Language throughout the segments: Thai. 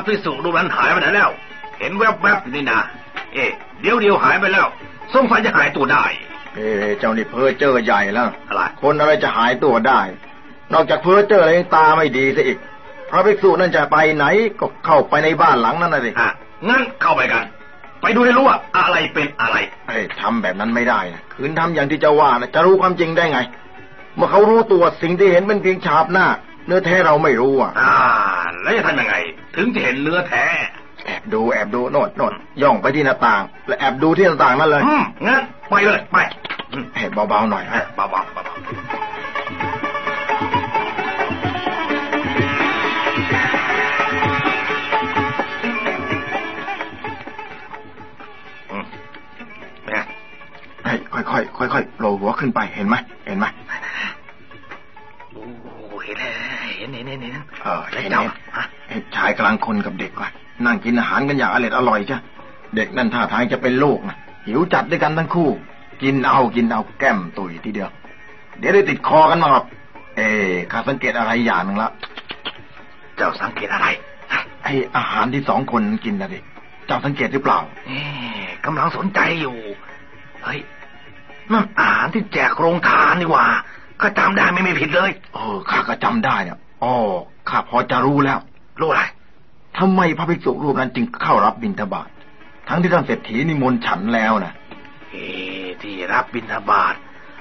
อ้าวเอ๊ะพระพิสุรูปนั้นหายไปไหนแล้ว เห็นแวบๆอยู่นี่นะเอ๊ะเดี๋ยวเดียวหายไปแล้วสงสัยจะหายตัวได้ เอ้เจ้านี่เพ้อเจอใหญ่แล้วอะไรคนอะไรจะหายตัวได้ นอกจากเพ้อเจออะไรตาไม่ดีซะอีกพระภิกษุนั่นจะไปไหนก็เข้าไปในบ้านหลังนั้นนะสิอะงั้นเข้าไปกัน ไปดูให้รู้ว่าอะไรเป็นอะไรเอ้ยทำแบบนั้นไม่ได้นะคืนทำอย่างที่เจะว่านะจะรู้ความจริงได้ไง เมื่อเขารู้ตัวสิ่งที่เห็นเป็นเพียงฉาบหน้า เนื้อแท้เราไม่รู้อะ อ่า แล้วจะทำยังไง ถึงจะเห็นเนื้อแท้ แอบดูแอบดูโน่นโน่นย่องไปที่หน้าต่าง แล้วแอบดูที่หน้าต่างนั่นเลยอืมงั้นไปเลยไปอืมเฮ้ยเบาๆหน่อยเอ๊ะฮะเบาๆเบาๆอืมเป็นไงเฮ้ยค่อยๆค่อยๆโผล่หัวขึ้นไปเห็นไหม กินอาหารกันอย่างอร่อยอร่อยจ้ะเด็กนั่นท่าทางจะเป็นลูกนะหิวจัดด้วยกันทั้งคู่ กินเอากินเอาแก้มตุยทีเดียว เดี๋ยวได้ติดคอกันมาหรอกเอ๊ะข้าสังเกตอะไรอย่างหนึ่งละเจ้าสังเกตอะไรฮะไออาหารที่สองคนกินนะดิเจ้าสังเกตหรือเปล่าเอ๊ะกำลังสนใจอยู่เฮ้ยนั่นอาหารที่แจกโรงทานนี่หว่าก็จำได้ไม่มีผิดเลย เออข้าก็จำได้เนี่ยอ๋อข้าพอจะรู้แล้ว รู้อะไร ทำไมพระภิกษุรูปนั้นจึงเข้ารับบิณฑบาตทั้งที่ท่านเศรษฐีนิมนต์ฉันแล้วนะเอ๊ะที่รับบิณฑบาต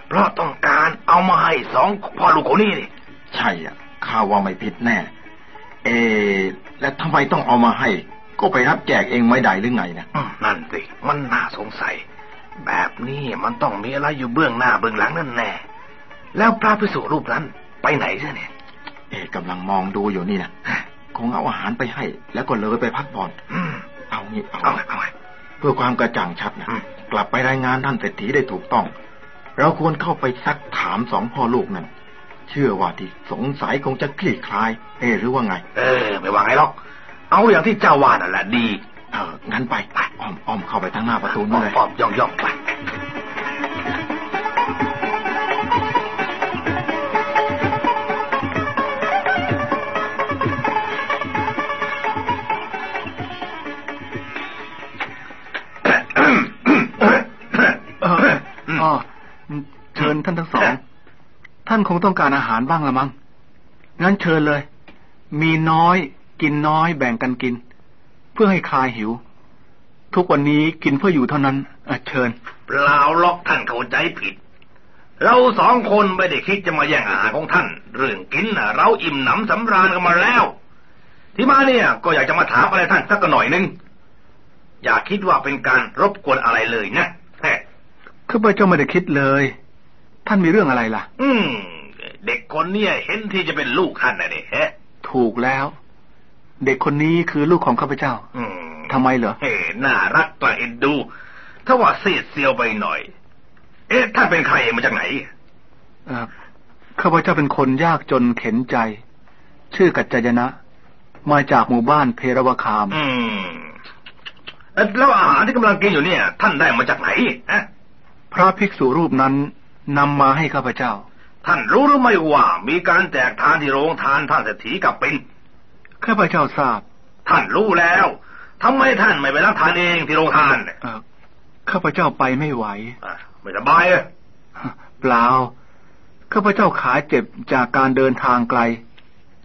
เพราะต้องการเอามาให้สองพ่อลูกคนนี้นี่ใช่อะข้าว่าไม่ผิดแน่ เอะแล้วทำไมต้องเอามาให้ ก็ไปรับแจกเองไม่ได้หรือไงนะอืมนั่นสิมันน่าสงสัย แบบนี้มันต้องมีอะไรอยู่เบื้องหน้าเบื้องหลังนั่นแน่แล้วพระพิสุรูปนั้นไปไหนเสียเนี่ย เอะกำลังมองดูอยู่นี่นะ คงเอาอาหารไปให้ แล้วก็เลยไปพักผ่อนอืมเอางี้เอาเอาไงเอาไงเพื่อความกระจ่างชัดนะอืมกลับไปรายงานท่านเศรษฐีได้ถูกต้อง เราควรเข้าไปซักถามสองพ่อลูกนั้นเชื่อว่าที่สงสัยคงจะคลี่คลาย เอะหรือว่าไง เออ ไม่ว่าไงหรอก เอาอย่างที่เจ้าว่านั่นแหละดี เอองั้นไปไปอ้อมอ้อมเข้าไปทางหน้าประตูนี่เลยปอบย่องย่องไป ออ๋อเชิญท่านทั้งสอง ท่านคงต้องการอาหารบ้างละมั้งงั้นเชิญเลย มีน้อย กินน้อยแบ่งกันกิน เพื่อให้คลายหิว ทุกวันนี้กินเพื่ออยู่เท่านั้นเชิญเปล่าหรอกท่านเข้าใจผิด เราสองคนไม่ได้คิดจะมาแย่งอาหารของท่าน เรื่องกินเราอิ่มหนำสำราญกันมาแล้ว ที่มาเนี่ยก็อยากจะมาถามอะไรท่านสักหน่อยนึงอย่าคิดว่าเป็นการรบกวนอะไรเลยนะ ข้าพเจ้าไม่ได้คิดเลย ท่านมีเรื่องอะไรล่ะ อืม เด็กคนเนี่ยเห็นที่จะเป็นลูกท่านนะเนี่ยฮะถูกแล้ว เด็กคนนี้คือลูกของข้าพเจ้า อืมทำไมเหรอเฮ้น่ารักกว่าเอ็นดู ถ้าว่าเสียดเซียวไปหน่อย เอ๊ะท่านเป็นใครมาจากไหนเอ่อข้าพเจ้าเป็นคนยากจนเข็นใจ ชื่อกัจจยนะ มาจากหมู่บ้านเพรวคาม อืมเอ๊ะแล้วอาหารที่กำลังกินอยู่เนี่ย ท่านได้มาจากไหนฮะ พระภิกษุรูปนั้นนำมาให้ข้าพเจ้า ท่านรู้หรือไม่ว่ามีการแจกทานที่โรงทานท่านเศรษฐีกับเป็นข้าพเจ้าทราบ ท่านรู้แล้วทำไมท่านไม่ไปรับทานเองที่โรงทานเนี่ยเอ่อข้าพเจ้าไปไม่ไหวอะไม่สบายอะเปล่าข้าพเจ้าขาเจ็บจากการเดินทางไกล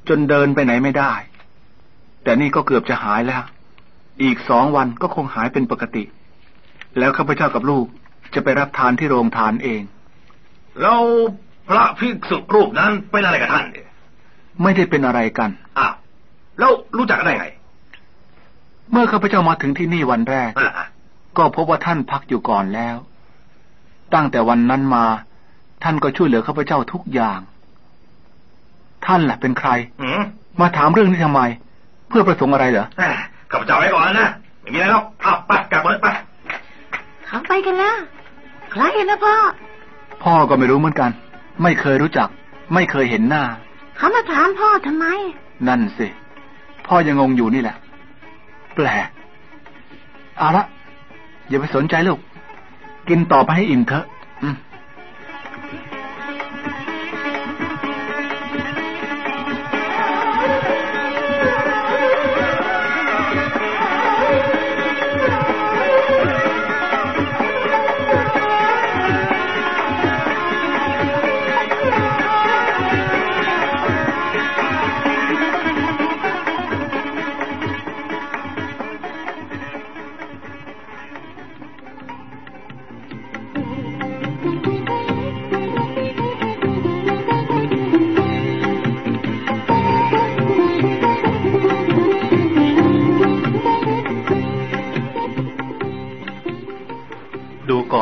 จนเดินไปไหนไม่ได้ แต่นี่ก็เกือบจะหายแล้ว อีกสองวันก็คงหายเป็นปกติ แล้วข้าพเจ้ากับลูก จะไปรับทานที่โรงทานเอง แล้วพระภิกษุรูปนั้นเป็นอะไรกับท่านเนี่ยไม่ได้เป็นอะไรกันอ้าวแล้วรู้จักกันได้ไง เมื่อข้าพเจ้ามาถึงที่นี่วันแรกอะก็พบว่าท่านพักอยู่ก่อนแล้ว ตั้งแต่วันนั้นมา ท่านก็ช่วยเหลือข้าพเจ้าทุกอย่าง ท่านแหละเป็นใครอืมมาถามเรื่องนี้ทำไม เพื่อประสงค์อะไรเหรอแหม่ข้าพเจ้าไว้ก่อนนะไม่มีอะไรหรอกเอาไปกลับเลยไปเขาไปกันแล้ว ใครนะพ่อ พ่อก็ไม่รู้เหมือนกัน ไม่เคยรู้จัก ไม่เคยเห็นหน้า เขามาถามพ่อทำไม นั่นสิ พ่อยังงงอยู่นี่แหละ แปลกเอาละอย่าไปสนใจลูก กินต่อไปให้อิ่มเถอะ อืม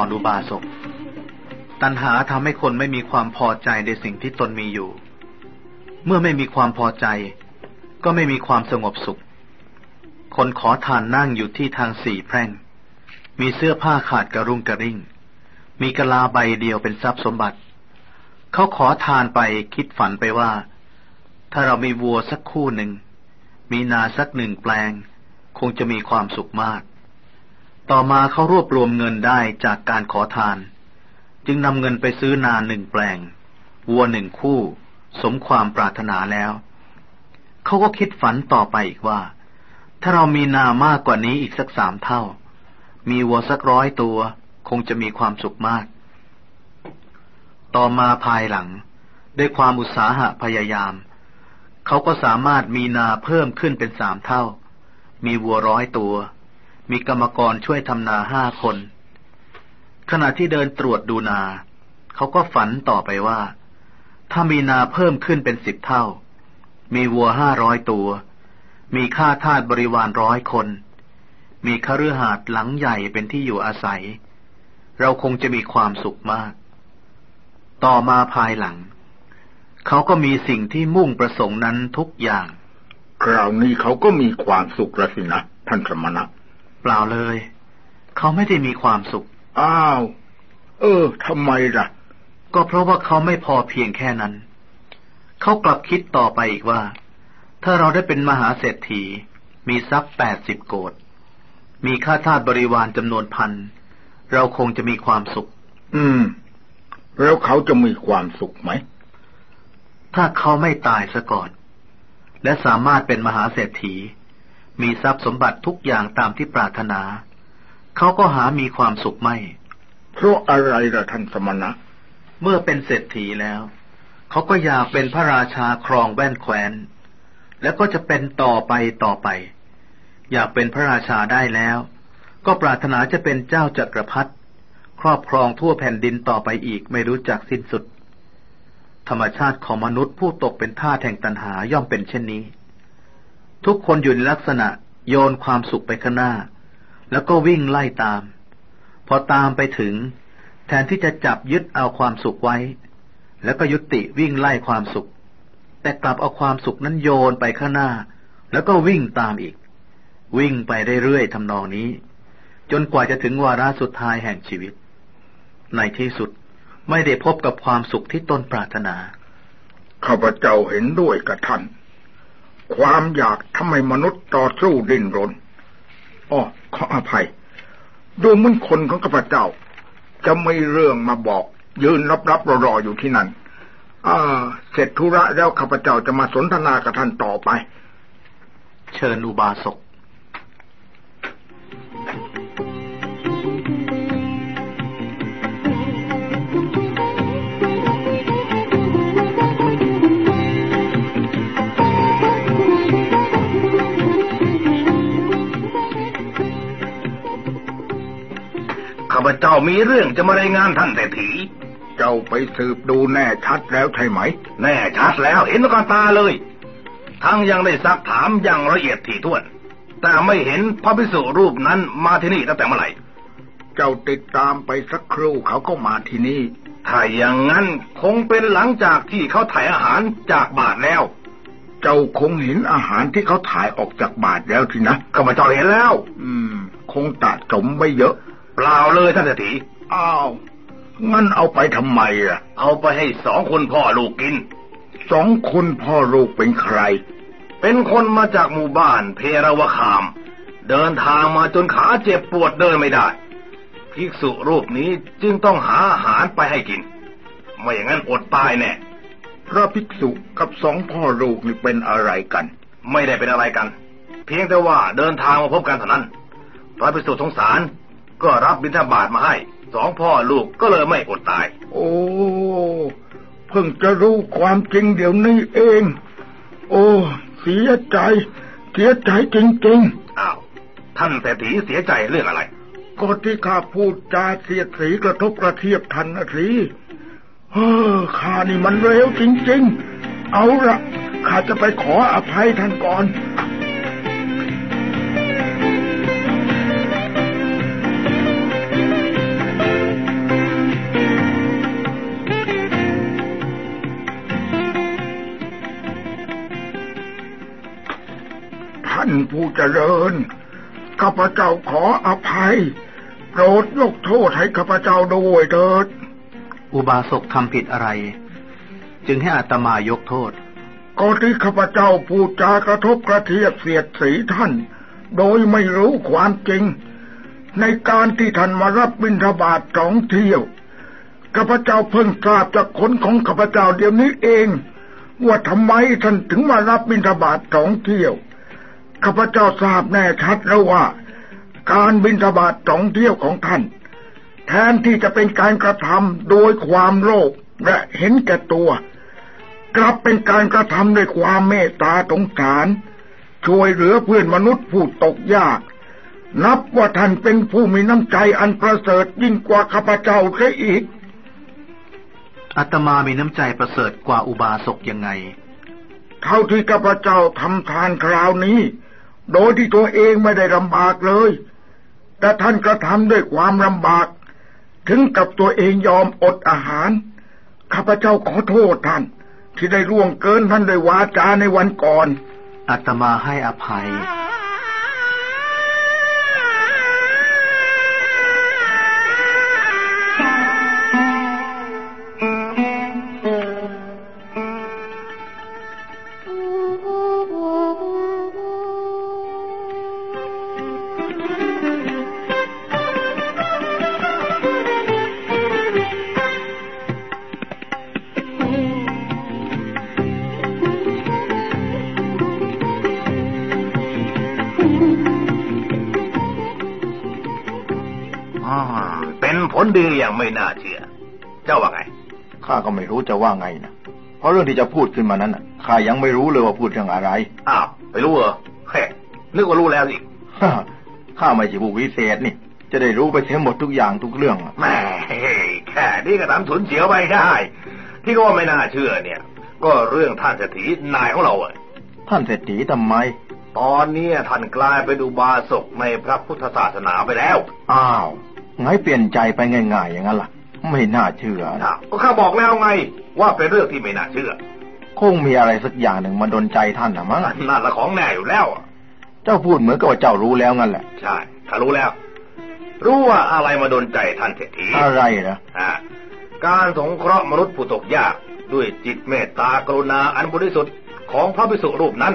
อนอุบาสก ตัณหาทำให้คนไม่มีความพอใจในสิ่งที่ตนมีอยู่ เมื่อไม่มีความพอใจ ก็ไม่มีความสงบสุข คนขอทานนั่งอยู่ที่ทางสี่แพร่ง มีเสื้อผ้าขาดกระรุ่งกระริ่ง มีกะลาใบเดียวเป็นทรัพย์สมบัติ เขาขอทานไปคิดฝันไปว่า ถ้าเรามีวัวสักคู่หนึ่ง มีนาสักหนึ่งแปลง คงจะมีความสุขมาก ต่อมาเขารวบรวมเงินได้จากการขอทาน จึงนำเงินไปซื้อนาหนึ่งแปลง วัวหนึ่งคู่ สมความปรารถนาแล้ว เขาก็คิดฝันต่อไปอีกว่า ถ้าเรามีนามากกว่านี้อีกสักสามเท่า มีวัวสักร้อยตัว คงจะมีความสุขมาก ต่อมาภายหลัง ด้วยความอุตสาหะพยายาม เขาก็สามารถมีนาเพิ่มขึ้นเป็นสามเท่า มีวัวร้อยตัว มีกรรมกรช่วยทำนาห้าคน ขณะที่เดินตรวจดูนา เขาก็ฝันต่อไปว่า ถ้ามีนาเพิ่มขึ้นเป็นสิบเท่า มีวัวห้าร้อยตัว มีข้าทาสบริวารร้อยคน มีคฤหาสน์หลังใหญ่เป็นที่อยู่อาศัย เราคงจะมีความสุขมาก ต่อมาภายหลัง เขาก็มีสิ่งที่มุ่งประสงค์นั้นทุกอย่าง คราวนี้เขาก็มีความสุขแล้วสินะท่านสมณะ เปล่าเลย เขาไม่ได้มีความสุข อ้าว เออทำไมล่ะ ก็เพราะว่าเขาไม่พอเพียงแค่นั้น เขากลับคิดต่อไปอีกว่า ถ้าเราได้เป็นมหาเศรษฐี มีทรัพย์แปดสิบโกดมีข้าทาสบริวารจำนวนพัน เราคงจะมีความสุข อืม แล้วเขาจะมีความสุขไหม ถ้าเขาไม่ตายซะก่อน และสามารถเป็นมหาเศรษฐี มีทรัพย์สมบัติทุกอย่างตามที่ปรารถนา เขาก็หามีความสุขไม่ เพราะอะไรล่ะท่านสมณะ เมื่อเป็นเศรษฐีแล้ว เขาก็อยากเป็นพระราชาครองแว่นแคว้น แล้วก็จะเป็นต่อไปต่อไป อยากเป็นพระราชาได้แล้ว ก็ปรารถนาจะเป็นเจ้าจักรพรรดิครอบครองทั่วแผ่นดินต่อไปอีกไม่รู้จักสิ้นสุด ธรรมชาติของมนุษย์ผู้ตกเป็นท่าแห่งตันหาย่อมเป็นเช่นนี้ ทุกคนอยู่ในลักษณะโยนความสุขไปข้างหน้า แล้วก็วิ่งไล่ตาม พอตามไปถึง แทนที่จะจับยึดเอาความสุขไว้ แล้วก็ยุติวิ่งไล่ความสุข แต่กลับเอาความสุขนั้นโยนไปข้างหน้า แล้วก็วิ่งตามอีก วิ่งไปเรื่อยๆทำนองนี้ จนกว่าจะถึงวาระสุดท้ายแห่งชีวิต ในที่สุดไม่ได้พบกับความสุขที่ตนปรารถนาข้าพเจ้าเห็นด้วยกับท่าน ความอยากทำให้มนุษย์ต่อสู้ดิ้นรนอ้อขออภัย ดูเหมือนคนของข้าพเจ้า จะไม่เรื่องมาบอก ยืนรับรับรอๆอยู่ที่นั่นอ่าเสร็จธุระแล้วข้าพเจ้าจะมาสนทนากับท่านต่อไป เชิญอุบาสก พเจ้ามีเรื่องจะมารายงานท่านเศรษฐี เจ้าไปสืบดูแน่ชัดแล้วใช่ไหม แน่ชัดแล้วเห็นกับตาเลย ทั้งยังได้ซักถามอย่างละเอียดถี่ถ้วน แต่ไม่เห็นพระภิกษุรูปนั้นมาที่นี่ตั้งแต่เมื่อไหร่ เจ้าติดตามไปสักครู่เขาก็มาที่นี่ ถ้าอย่างนั้นคงเป็นหลังจากที่เขาถ่ายอาหารจากบาทแล้ว เจ้าคงเห็นอาหารที่เขาถ่ายออกจากบาทแล้วทีนะข้าพเจ้าเห็นแล้ว อืม คงตัดสมไม่เยอะ เปล่าเลยท่านเศรษฐีอ้าวงั้นเอาไปทำไมอะ เอาไปให้สองคนพ่อลูกกิน สองคนพ่อลูกเป็นใคร เป็นคนมาจากหมู่บ้านเพรวคาม เดินทางมาจนขาเจ็บปวดเดินไม่ได้ภิกษุรูปนี้จึงต้องหาอาหารไปให้กิน ไม่อย่างนั้นอดตายแน่พระภิกษุกับสองพ่อลูกนี่เป็นอะไรกัน ไม่ได้เป็นอะไรกัน เพียงแต่ว่าเดินทางมาพบกันเท่านั้นพระภิกษุสงสาร ก็รับบิณฑบาตมาให้สองพ่อลูกก็เลยไม่อดตาย โอ้เพิ่งจะรู้ความจริงเดี๋ยวนี้เอง โอ้เสียใจ เสียใจจริงอ้าวท่านเศรษฐีเสียใจเรื่องอะไรๆก็ที่ข้าพูดจาเสียดสีกระทบกระเทียบทันนะสิเออข้านี่มันเร็วจริง ๆ เอาละข้าจะไปขออภัยท่านก่อน ผู้เจริญ ข้าพเจ้าขออภัย โปรดยกโทษให้ข้าพเจ้าด้วยเถิด อุบาสกทำผิดอะไร จึงให้อาตมายกโทษ ก็ที่ข้าพเจ้าพูดจากระทบกระเทียบเสียดสีท่าน โดยไม่รู้ความจริง ในการที่ท่านมารับบิณฑบาตสองเที่ยวข้าพเจ้าเพิ่งทราบจากคนของข้าพเจ้าเดี๋ยวนี้เอง ว่าทำไมท่านถึงมารับบิณฑบาตสองเที่ยว ข้าพเจ้าทราบแน่ชัดแล้วว่า การบิณฑบาตสองเที่ยวของท่าน แทนที่จะเป็นการกระทำโดยความโลภและเห็นแก่ตัว กลับเป็นการกระทำด้วยความเมตตาสงสาร ช่วยเหลือเพื่อนมนุษย์ผู้ตกยาก นับว่าท่านเป็นผู้มีน้ำใจอันประเสริฐยิ่งกว่าข้าพเจ้าเสียอีกอาตมามีน้ำใจประเสริฐกว่าอุบาสกยังไง เท่าที่ข้าพเจ้าทำทานคราวนี้ โดยที่ตัวเองไม่ได้ลำบากเลย แต่ท่านกระทำด้วยความลำบาก ถึงกับตัวเองยอมอดอาหาร ข้าพเจ้าขอโทษท่าน ที่ได้ล่วงเกินท่านด้วยวาจาในวันก่อน อาตมาให้อภัย เป็นผลดีอย่างไม่น่าเชื่อ เจ้าว่าไง ข้าก็ไม่รู้จะว่าไงนะ เพราะเรื่องที่จะพูดขึ้นมานั้นน่ะข้ายังไม่รู้เลยว่าพูดเรื่องอะไร อ้าว ไม่รู้เหรอแค่นึกว่ารู้แล้วสิ ข้าไม่ใช่ผู้วิเศษนี่จะได้รู้ไปเสียหมดทุกอย่างทุกเรื่องอะแหม่แค่นี้ก็ทำฉุนเฉียวไปได้ ที่ก็ว่าไม่น่าเชื่อเนี่ย ก็เรื่องท่านเศรษฐีนายของเราอะท่านเศรษฐีทำไม ตอนเนี้ยท่านกลายเป็นอุบาสกในพระพุทธศาสนาไปแล้ว อ้าวไงเปลี่ยนใจไปง่ายๆอย่างนั้นล่ะ ไม่น่าเชื่อนะอ้าวก็ข้าบอกแล้วไง ว่าเป็นเรื่องที่ไม่น่าเชื่อ คงมีอะไรสักอย่างหนึ่งมาดนใจท่านนะมั้งนั่นละของแน่อยู่แล้วอะ เจ้าพูดเหมือนกับว่าเจ้ารู้แล้วงั้นแหละ ใช่ข้ารู้แล้ว รู้ว่าอะไรมาดนใจท่านเศรษฐีอะไรนะอ่าการสงเคราะห์มนุษย์ผู้ตกยากด้วยจิตเมตตากรุณาอันบริสุทธิ์ของพระภิกษุรูปนั้น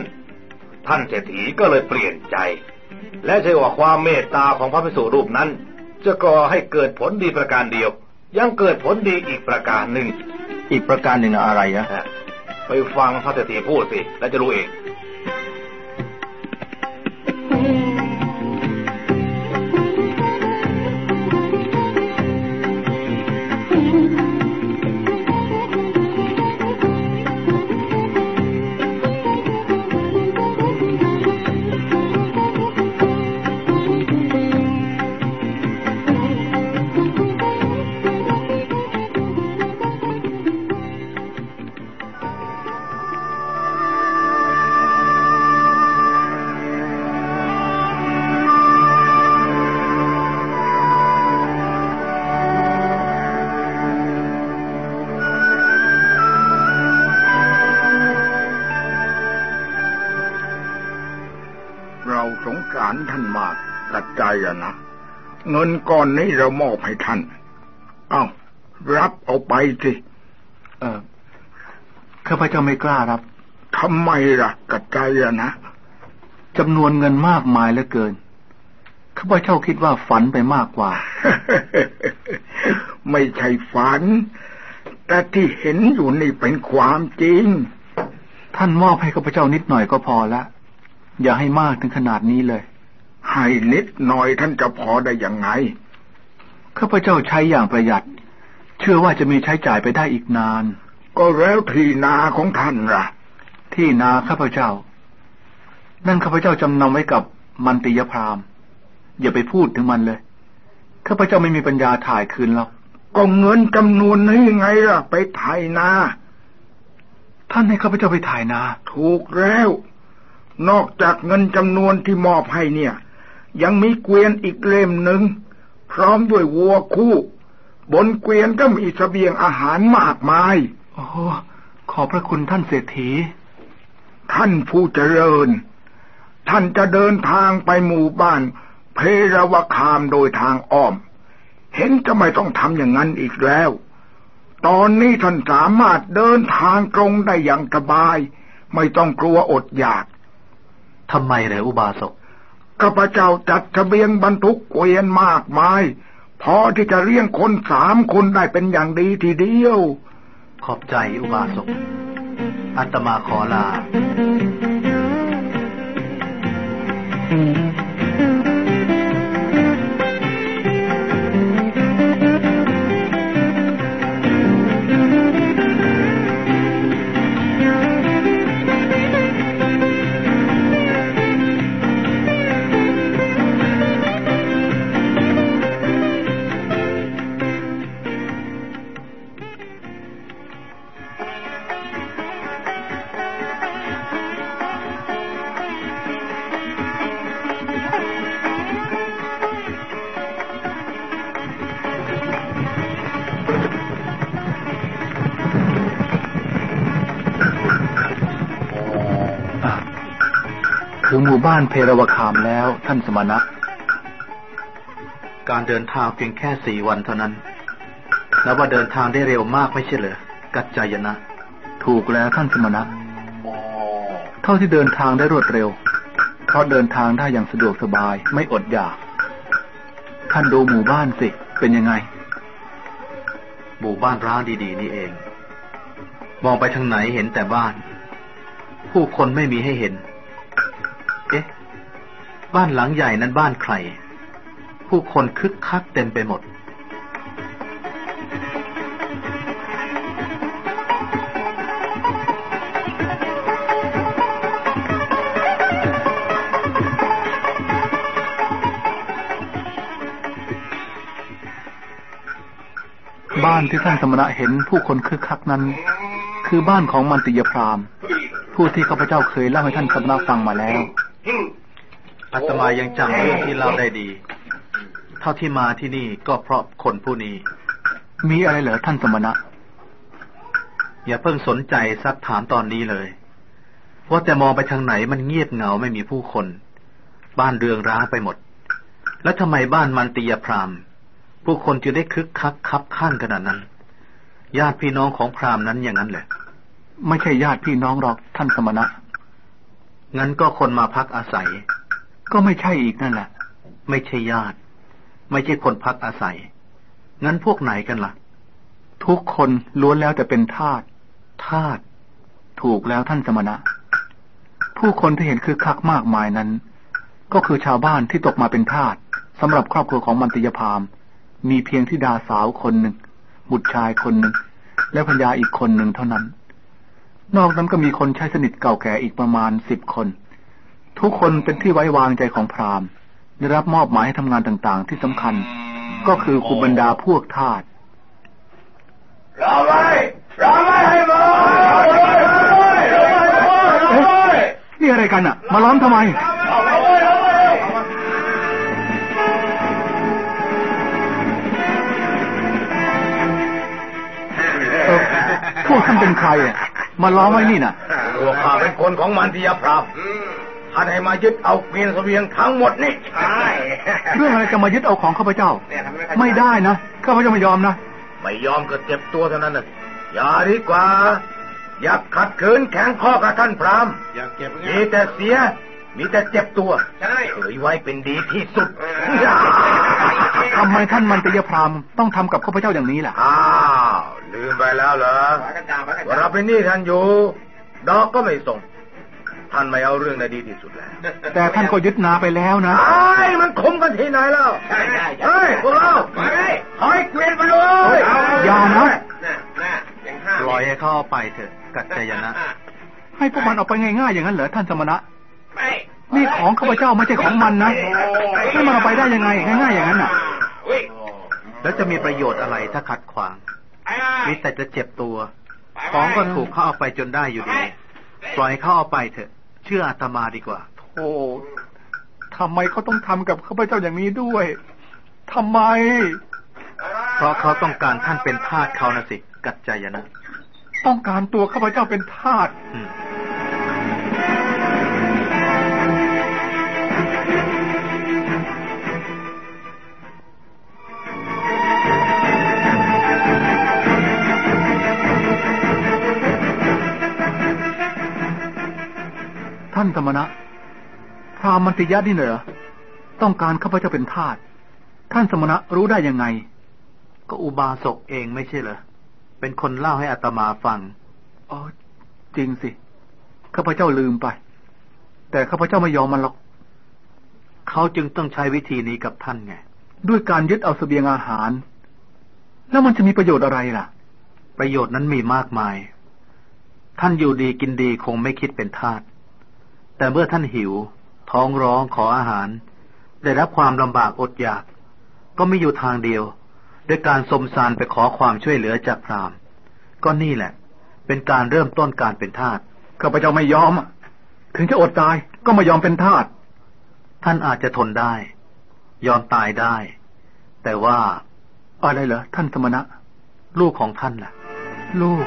ท่านเศรษฐีก็เลยเปลี่ยนใจ และใช่ว่าความเมตตาของพระภิกษุรูปนั้น จะก่อให้เกิดผลดีประการเดียว ยังเกิดผลดีอีกประการหนึ่ง อีกประการหนึ่งน่ะอะไรนะนะไปฟังพระเศรษฐีพูดสิ แล้วจะรู้เอง เงินก้อนนี้เรามอบให้ท่าน เอารับเอาไปสิเออข้าพเจ้าไม่กล้ารับทำไมล่ะกัดใจอะนะจำนวนเงินมากมายเหลือเกินข้าพเจ้าคิดว่าฝันไปมากกว่า ไม่ใช่ฝัน แต่ที่เห็นอยู่นี่เป็นความจริง ท่านมอบให้ข้าพเจ้านิดหน่อยก็พอละ อย่าให้มากถึงขนาดนี้เลย ให้นิดหน่อยท่านจะพอได้ยังไง ข้าพเจ้าใช้อย่างประหยัด เชื่อว่าจะมีใช้จ่ายไปได้อีกนาน ก็แล้วที่นาของท่านล่ะ ที่นาข้าพเจ้า นั่นข้าพเจ้าจำนำไว้กับมันติยพรามอย่าไปพูดถึงมันเลย ข้าพเจ้าไม่มีปัญญาถ่ายคืนหรอกก็เงินจำนวนนี้ไงล่ะ ไปไถนา ท่านให้ข้าพเจ้าไปถ่ายนา ถูกแล้ว นอกจากเงินจำนวนที่มอบให้เนี่ย ยังมีเกวียนอีกเล่มหนึ่ง พร้อมด้วยวัวคู่ บนเกวียนก็มีเสบียงอาหารมากมาย โอ้โหขอบพระคุณท่านเศรษฐี ท่านผู้เจริญ ท่านจะเดินทางไปหมู่บ้าน เพรวคามโดยทางอ้อม เห็นจะไม่ต้องทำอย่างนั้นอีกแล้ว ตอนนี้ท่านสามารถเดินทางตรงได้อย่างสบาย ไม่ต้องกลัวอดอยากทำไมเหรออุบาสก ข้าพเจ้าจัดทะเบียนบรรทุกเกวียนมากมาย พอที่จะเลี้ยงคนสามคนได้เป็นอย่างดีทีเดียว ขอบใจอุบาสก อัตมาขอลาถึงานเพรวคามแล้วท่านสมณะ การเดินทางเพียงแค่สี่วันเท่านั้นแล้วว่าเดินทางได้เร็วมากไม่ใช่เหรอ กัจจายนะ ถูกแล้วท่านสมณะเท่าที่เดินทางได้รวดเร็ว เพราะเดินทางได้อย่างสะดวกสบายไม่อดอยาก ท่านดูหมู่บ้านสิ เป็นยังไง หมู่บ้านร้างดีๆ นี่เอง มองไปทางไหนเห็นแต่บ้าน ผู้คนไม่มีให้เห็นเอ๊ะ บ้านหลังใหญ่นั้นบ้านใคร ผู้คนคึกคักเต็มไปหมด บ้านที่ท่านสมณะเห็นผู้คนคึกคักนั้น คือบ้านของมันติยพรามผู้ที่ข้าพเจ้าเคยเล่าให้ท่านสมณะฟังมาแล้ว อาตมายังจำเรื่องที่เล่าได้ดี เท่าที่มาที่นี่ก็เพราะคนผู้นี้ มีอะไรเหรอท่านสมณะ อย่าเพิ่งสนใจซักถามตอนนี้เลยว่าแต่มองไปทางไหนมันเงียบเหงาไม่มีผู้คน บ้านเรืองร้างไปหมด แล้วทำไมบ้านมันติยพรามผู้คนจึงได้คึกคักคับข้างขนาดนั้น ญาติพี่น้องของพราหมณ์นั้นอย่างนั้นเลยไม่ใช่ญาติพี่น้องหรอกท่านสมณะงั้นก็คนมาพักอาศัย ก็ไม่ใช่อีกนั่นแหละ ไม่ใช่ญาติ ไม่ใช่คนพักอาศัย งั้นพวกไหนกันละ่ะ ทุกคนล้วนแล้วแต่เป็นทาสทาสถูกแล้วท่านสมณะ ผู้คนที่เห็นคือคักมากมายนั้น ก็คือชาวบ้านที่ตกมาเป็นทาสสำหรับครอบครัวของมันติยพาม มีเพียงที่ดาสาวคนหนึ่งบุตรชายคนหนึ่ง และพัญญาอีกคนหนึ่งเท่านั้น นอกนั้นก็มีคนใช้สนิทเก่าแก่อีกประมาณสิบคน ทุกคนเป็นที่ไว้วางใจของพราหมณ์ ได้รับมอบหมายให้ทำงานต่างๆ ที่สำคัญ ก็คือคุมบรรดาพวกทาสรอไว้รอไว้ให้หมดเอ๊ะนี่อะไรกันอะ มาล้อมทำไมเออพวกท่านเป็นใครอะ มาล้อมไว้นี่น่ะพวกข้าเป็นคนของมันที่ยพราม ท่านให้มายึดเอาเกวียนเสบียงทั้งหมดนี่ใช่เรื่องอะไรจะมายึดเอาของข้าพเจ้า ไม่ได้นะข้าพเจ้าไม่ยอมนะไม่ยอมก็เจ็บตัวเท่านั้นน่ะอย่าดีกว่า อย่าขัดขืนแข็งข้อกับท่านพรามอย่าเก็บมีแต่เสีย มีแต่เจ็บตัวใช่เฉยไว้เป็นดีที่สุดทำไมท่านมันติยพรามต้องทำกับข้าพเจ้าอย่างนี้ล่ะอ้าวลืมไปแล้วเหรอว่าเราเป็นหนี้ท่านอยู่ ดอกก็ไม่ส่ง ท่านไม่เอาเรื่องในดีที่สุดแล้ว แต่ท่านก็ยึดนาไปแล้วนะไอ้ยมันคมกันที่ไหนแล้วใช่ใช่เฮ้ยพวกเราไปถอยเกวียนไปเลยอย่านะปล่อยให้เขาเอาไปเถอะ กัจจยนะ ให้พวกมันออกไปง่ายๆอย่างนั้นเหรอท่านสมณะนี่ของข้าพเจ้าไม่ใช่ของมันนะให้มันเอาไปได้ยังไงง่ายๆอย่างนั้นน่ะแล้วจะมีประโยชน์อะไรถ้าขัดขวางมีแต่จะเจ็บตัว ของก็ถูกเขาเอาไปจนได้อยู่ดี ปล่อยเขาเอาไปเถอะ เชื่ออาตมาดีกว่าโธ่ทำไมเขาต้องทำกับข้าพเจ้าอย่างนี้ด้วยทำไม เพราะเขาต้องการท่านเป็นทาสเขานะสิ กัจจายนะ ต้องการตัวข้าพเจ้าเป็นทาส ท่านสมณะพราหมณ์ติยะนี่เหรอต้องการข้าพเจ้าเป็นทาสท่านสมณะรู้ได้ยังไง ก็อุบาสกเองไม่ใช่เหรอเป็นคนเล่าให้อัตมาฟังอ๋อจริงสิข้าพเจ้าลืมไป แต่ข้าพเจ้าไม่ยอมมันหรอกเขาจึงต้องใช้วิธีนี้กับท่านไงด้วยการยึดเอาเสบียงอาหาร แล้วมันจะมีประโยชน์อะไรล่ะ ประโยชน์นั้นมีมากมาย ท่านอยู่ดีกินดีคงไม่คิดเป็นทาส แต่เมื่อท่านหิว ท้องร้องขออาหาร ได้รับความลำบากอดอยาก ก็ไม่อยู่ทางเดียวด้วยการสมสารไปขอความช่วยเหลือจากพราหมณ์ ก็นี่แหละ เป็นการเริ่มต้นการเป็นทาสข้าพเจ้าไม่ยอม ถึงจะอดตายก็ไม่ยอมเป็นทาสท่านอาจจะทนได้ ยอมตายได้ แต่ว่า อะไรเหรอท่านสมณะ ลูกของท่านล่ะ ลูก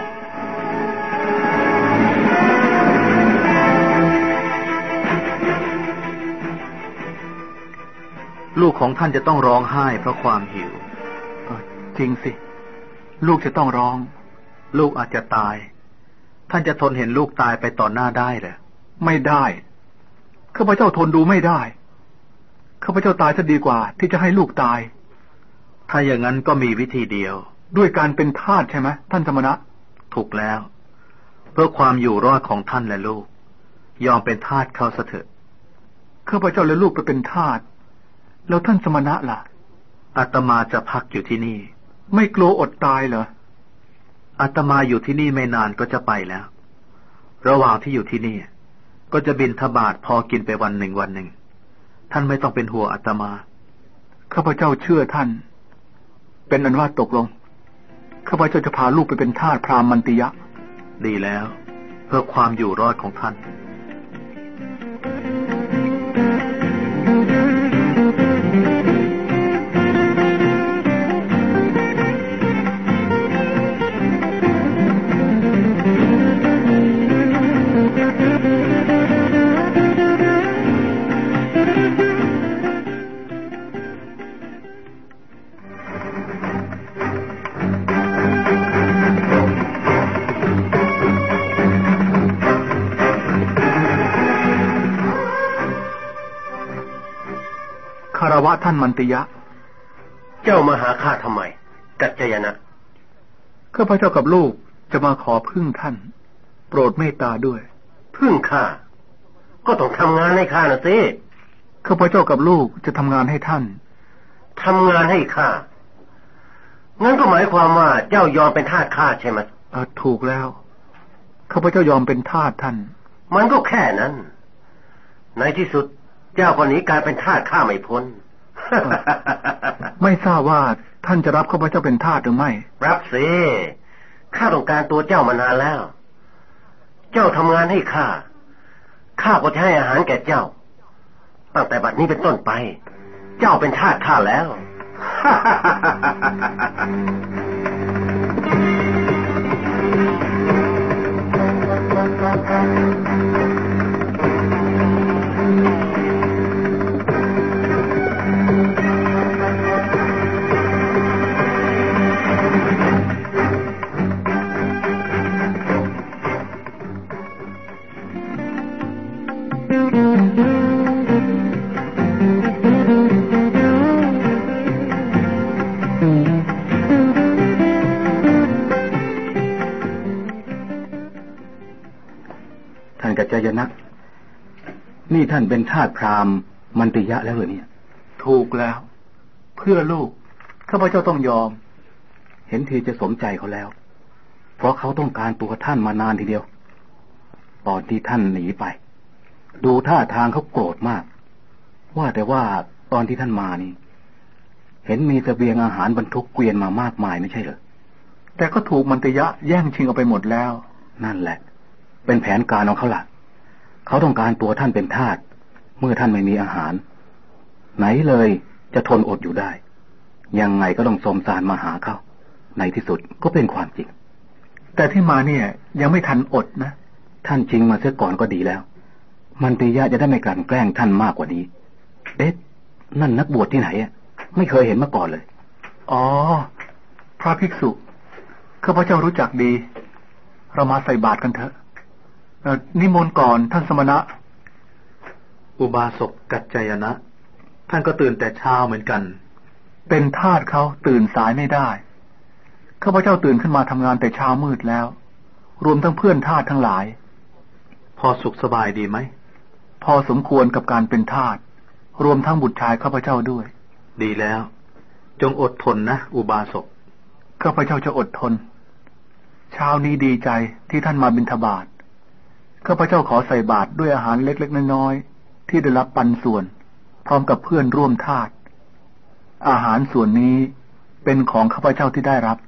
ลูกของท่านจะต้องร้องไห้เพราะความหิวจริงสิ ลูกจะต้องร้อง ลูกอาจจะตาย ท่านจะทนเห็นลูกตายไปต่อหน้าได้หรือไม่ได้ข้าพเจ้าทนดูไม่ได้ข้าพเจ้าตายจะดีกว่า ที่จะให้ลูกตาย ถ้าอย่างนั้นก็มีวิธีเดียว ด้วยการเป็นทาสใช่ไหมท่านสมณะ ถูกแล้ว เพื่อความอยู่รอดของท่านและลูก ยอมเป็นทาสเขาเสเถิดข้าพเจ้าและลูกไปเป็นทาส แล้วท่านสมณะล่ะ อาตมาจะพักอยู่ที่นี่ ไม่กลัวอดตายเหรอ อาตมาอยู่ที่นี่ไม่นานก็จะไปแล้ว ระหว่างที่อยู่ที่นี่ ก็จะบินทบาทพอกินไปวันหนึ่งวันหนึ่ง ท่านไม่ต้องเป็นห่วงอาตมา ข้าพเจ้าเชื่อท่าน เป็นอันว่าตกลง ข้าพเจ้าจะพาลูกไปเป็นทาสพราหมณ์มันติยะ ดีแล้ว เพื่อความอยู่รอดของท่านารวะท่านมันติยะ เจ้ามาหาข้าทำไม กัจจยนะข้าพเจ้ากับลูกจะมาขอพึ่งท่าน โปรดเมตตาด้วย พึ่งข้า ก็ต้องทำงานให้ข้านะสิข้าพเจ้ากับลูกจะทำงานให้ท่านทำงานให้ข้า งั้นก็หมายความว่าเจ้ายอมเป็นทาสข้าใช่ไหมเออถูกแล้ว ข้าพเจ้ายอมเป็นทาสท่าน มันก็แค่นั้น ในที่สุด เจ้าคนนี้กลายเป็นทาสข้าไม่พ้น ไม่ทราบว่าท่านจะรับข้าพเจ้าเป็นทาสหรือไม่ รับสิข้าต้องการตัวเจ้ามานานแล้ว เจ้าทำงานให้ข้า ข้าก็จะให้อาหารแก่เจ้า ตั้งแต่บัดนี้เป็นต้นไป เจ้าเป็นทาสข้าแล้วท่า กัจจายนะนี่ท่านเป็นทาสพราหมณ์มันติยะแล้วเหรอเนี่ย ถูกแล้ว เพื่อลูกข้าพเจ้าต้องยอม เห็นทีจะสมใจเขาแล้ว เพราะเขาต้องการตัวท่านมานานทีเดียว ตอนที่ท่านหนีไป ดูท่าทางเขาโกรธมาก ว่าแต่ว่าตอนที่ท่านมานี่ เห็นมีเสบียงอาหารบรรทุกเกวียนมามากมายไม่ใช่เหรอแต่ก็ถูกมันติยะแย่งชิงเอาไปหมดแล้ว นั่นแหละ เป็นแผนการของเขาล่ะ เขาต้องการตัวท่านเป็นทาสเมื่อท่านไม่มีอาหาร ไหนเลยจะทนอดอยู่ได้ ยังไงก็ต้องสมสารมาหาเขาในที่สุดก็เป็นความจริง แต่ที่มาเนี่ย ยังไม่ทันอดนะ ท่านจริงมาเสียก่อนก็ดีแล้ว มันติยะจะได้ไม่กลั่นแกล้งท่านมากกว่านี้ เอ๊ะนั่นนักบวชที่ไหนอะ ไม่เคยเห็นมาก่อนเลย อ๋อ พระภิกษุข้าพเจ้ารู้จักดี เรามาใส่บาตรกันเถอะเอ่อ นิมนต์ก่อนท่านสมณะ อุบาสกกัจจยนะ ท่านก็ตื่นแต่เช้าเหมือนกัน เป็นทาสเขาตื่นสายไม่ได้ข้าพเจ้าตื่นขึ้นมาทำงานแต่เช้ามืดแล้ว รวมทั้งเพื่อนทาสทั้งหลาย พอสุขสบายดีไหม พอสมควรกับการเป็นทาสรวมทั้งบุตรชายข้าพเจ้าด้วย ดีแล้ว จงอดทนนะ อุบาสกข้าพเจ้าจะอดทน เช้านี้ดีใจที่ท่านมาบิณฑบาต ข้าพเจ้าขอใส่บาตรด้วยอาหารเล็กๆน้อยๆที่ได้รับปันส่วน พร้อมกับเพื่อนร่วมทาสอาหารส่วนนี้เป็นของข้าพเจ้าที่ได้รับ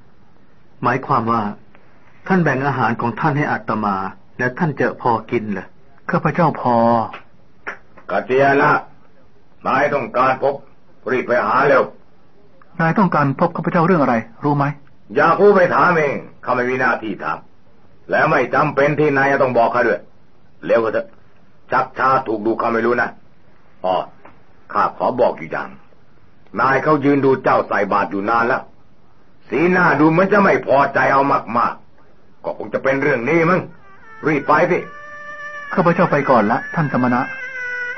หมายความว่า ท่านแบ่งอาหารของท่านให้อัตมา และท่านจะพอกินเหรอข้าพเจ้าพอกัจเจียนะนายต้องการพบรีบไปหาเร็วนายต้องการพบข้าพเจ้าเรื่องอะไร รู้ไหมอย่าพูดไปถามเองข้าไม่มีหน้าที่ถาม และไม่จำเป็นที่นายจะต้องบอกข้าด้วยเร็วก็เถอะชักช้าถูกดูข้าไม่รู้นะอ๋อข้าขอบอกอยู่อย่าง นายเขายืนดูเจ้าใส่บาตรอยู่นานแล้ว สีหน้าดูเหมือนจะไม่พอใจเอามากๆ ก็คงจะเป็นเรื่องนี้มั้งรีบไปสิข้าพเจ้าไปก่อนละท่านสมณะ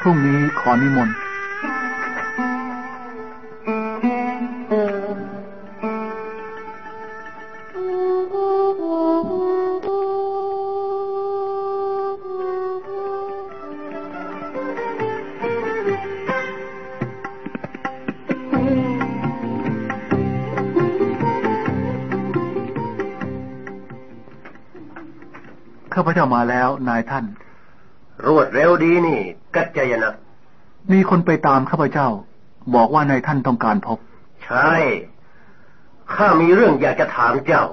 พรุ่งนี้ขอนิมนต์ มาแล้วนายท่าน รวดเร็วดีนี่ กัจจยนะมีคนไปตามข้าพเจ้า บอกว่านายท่านต้องการพบ ใช่ ข้ามีเรื่องอยากจะถามเจ้า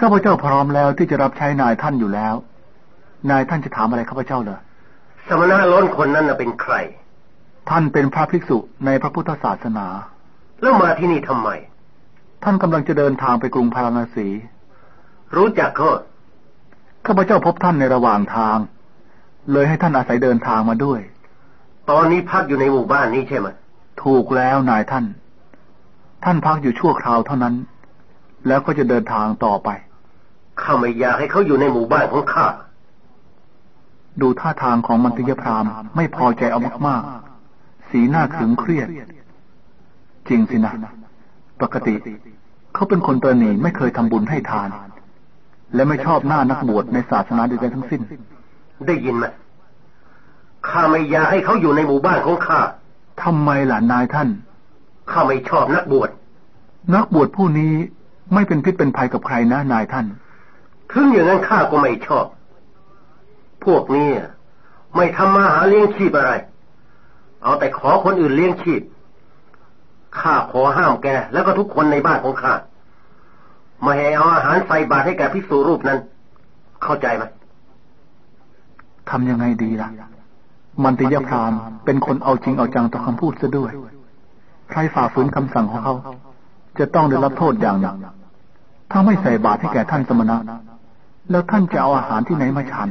ข้าพเจ้าพร้อมแล้วที่จะรับใช้นายท่านอยู่แล้ว นายท่านจะถามอะไรข้าพเจ้าเหรอ สมณะล้นคนนั้นน่ะเป็นใคร ท่านเป็นพระภิกษุในพระพุทธศาสนา แล้วมาที่นี่ทำไม ท่านกำลังจะเดินทางไปกรุงพาราณสี รู้จักเขา ข้าพเจ้าพบท่านในระหว่างทาง เลยให้ท่านอาศัยเดินทางมาด้วย ตอนนี้พักอยู่ในหมู่บ้านนี้ใช่ไหมถูกแล้วนายท่าน ท่านพักอยู่ชั่วคราวเท่านั้น แล้วก็จะเดินทางต่อไปข้าไม่อยากให้เขาอยู่ในหมู่บ้านของข้าดูท่าทางของมันติยพรามไม่พอใจเอามากๆ สีหน้าขึงเครียด จริงสินะ ปกติ เขาเป็นคนประณีไม่เคยทำบุญให้ทาน และไม่ชอบหน้านักบวชในศาสนาใดๆทั้งสิ้น ได้ยินไหมข้าไม่อยากให้เขาอยู่ในหมู่บ้านของข้าทำไมล่ะนายท่าน ข้าไม่ชอบนักบวช นักบวชผู้นี้ไม่เป็นพิษเป็นภัยกับใครนะนายท่าน ถึงอย่างนั้นข้าก็ไม่ชอบ พวกนี้ไม่ทำมาหาเลี้ยงชีพอะไร เอาแต่ขอคนอื่นเลี้ยงชีพ ข้าขอห้ามแกแล้วก็ทุกคนในบ้านของข้า ม่ให้เอาอาหารใส่บาตรให้แก่พิสูรูปนั้น เข้าใจไหมทำยังไงดีล่ะ มันติยพรามเป็นคนเอาจริงเอาจังต่อคำพูดซะด้วย ใครฝ่าฝืนคำสั่งของเขา จะต้องได้รับโทษอย่างหนัก ถ้าไม่ใส่บาตรให้แก่ท่านสมณะ แล้วท่านจะเอาอาหารที่ไหนมาฉัน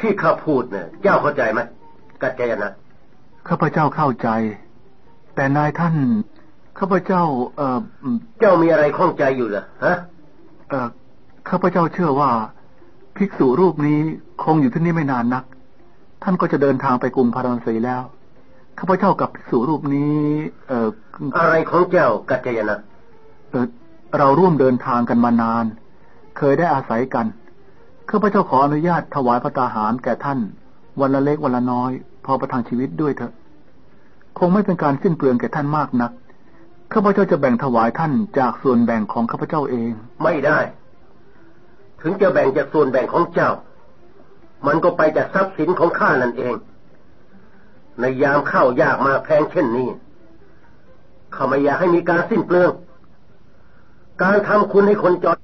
ที่ข้าพูดเนี่ยเจ้าเข้าใจไหมกัจจยนะข้าพเจ้าเข้าใจ แต่นายท่านข้าพเจ้า เอ่อเจ้ามีอะไรข้องใจอยู่เหรอฮะเอ่อข้าพเจ้าเชื่อว่าภิกษุรูปนี้คงอยู่ที่นี่ไม่นานนัก ท่านก็จะเดินทางไปกรุงพาราณสีแล้วข้าพเจ้ากับภิกษุรูปนี้ เอ่ออะไรของเจ้ากัจจยนะเอ่อเราร่วมเดินทางกันมานาน เคยได้อาศัยกัน ข้าพเจ้าขออนุญาตถวายพระตาหารแก่ท่าน วันละเล็กวันละน้อย พอประทังชีวิตด้วยเถอะ คงไม่เป็นการสิ้นเปลืองแก่ท่านมากนักข้าพเจ้าจะแบ่งถวายท่านจากส่วนแบ่งของข้าพเจ้าเอง ไม่ได้ ถึงจะแบ่งจากส่วนแบ่งของเจ้า มันก็ไปจากทรัพย์สินของข้านั่นเอง ในยามข้าวยากมาแพงเช่นนี้ข้าไม่อยากให้มีการสิ้นเปลือง การทำคุณให้คนจน